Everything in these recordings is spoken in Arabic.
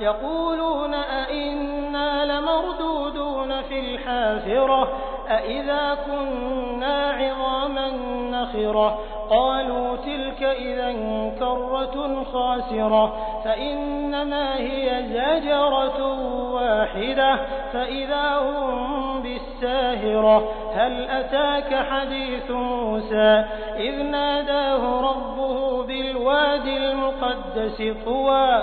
يقولون أئنا لمردودون في الحافرة أئذا كنا عظاما نخرة؟ قالوا تلك إذا كرة خاسرة فإنما هي زجرة واحدة فإذا هم بالساهرة هل أتاك حديث موسى؟ إذ ناداه ربه بالواد المقدس طوى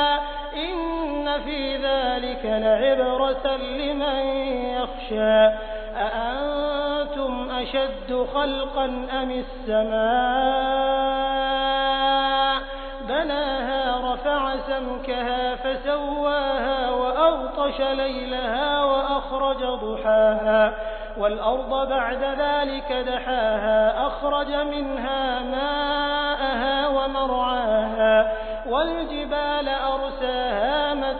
في ذلك لعبرة لمن يخشى أأنتم أشد خلقا أم السماء بناها رفع سمكها فسواها وأغطش ليلها وأخرج ضحاها والأرض بعد ذلك دحاها أخرج منها ماءها ومرعاها والجبال أرساها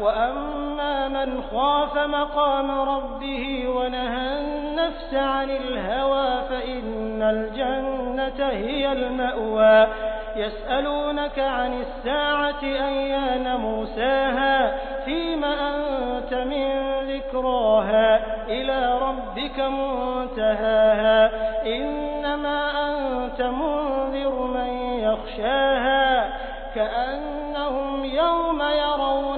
وأما من خاف مقام ربه ونهى النفس عن الهوى فإن الجنة هي المأوى. يسألونك عن الساعة أيان موساها؟ فيم أنت من ذكراها؟ إلى ربك منتهاها. إنما أنت منذر من يخشاها. كأنهم يوم يرونها